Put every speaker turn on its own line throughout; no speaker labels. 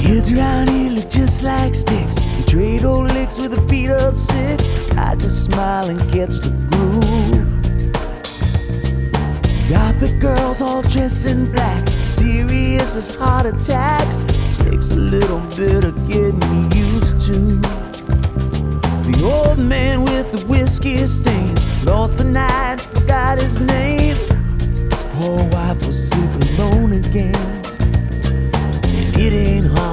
Kids around here look just like sticks. We trade old licks with a beat up six. I just smile and catch the groove. Got the girls all dressed in black, serious as heart attacks. Takes a little bit of getting used to. The old man with the whiskey stains lost the night, forgot his name.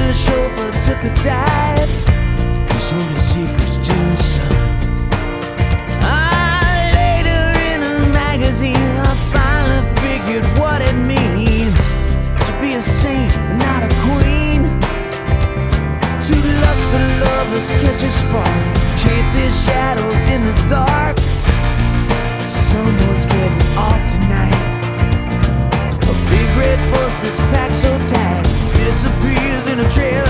A chauffeur took a dive. There's only secrets the sun. Ah, later in a magazine, I finally figured what it means to be a saint, not a queen. Two lustful lovers catch a spark, chase their shadows in the dark. Disappears